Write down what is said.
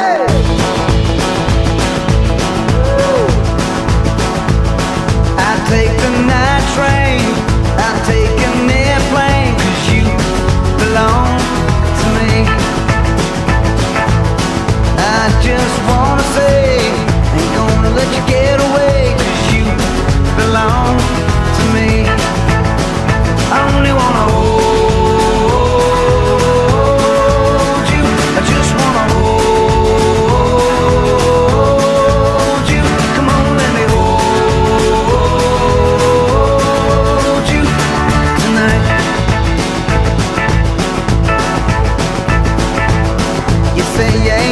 Hey! yeah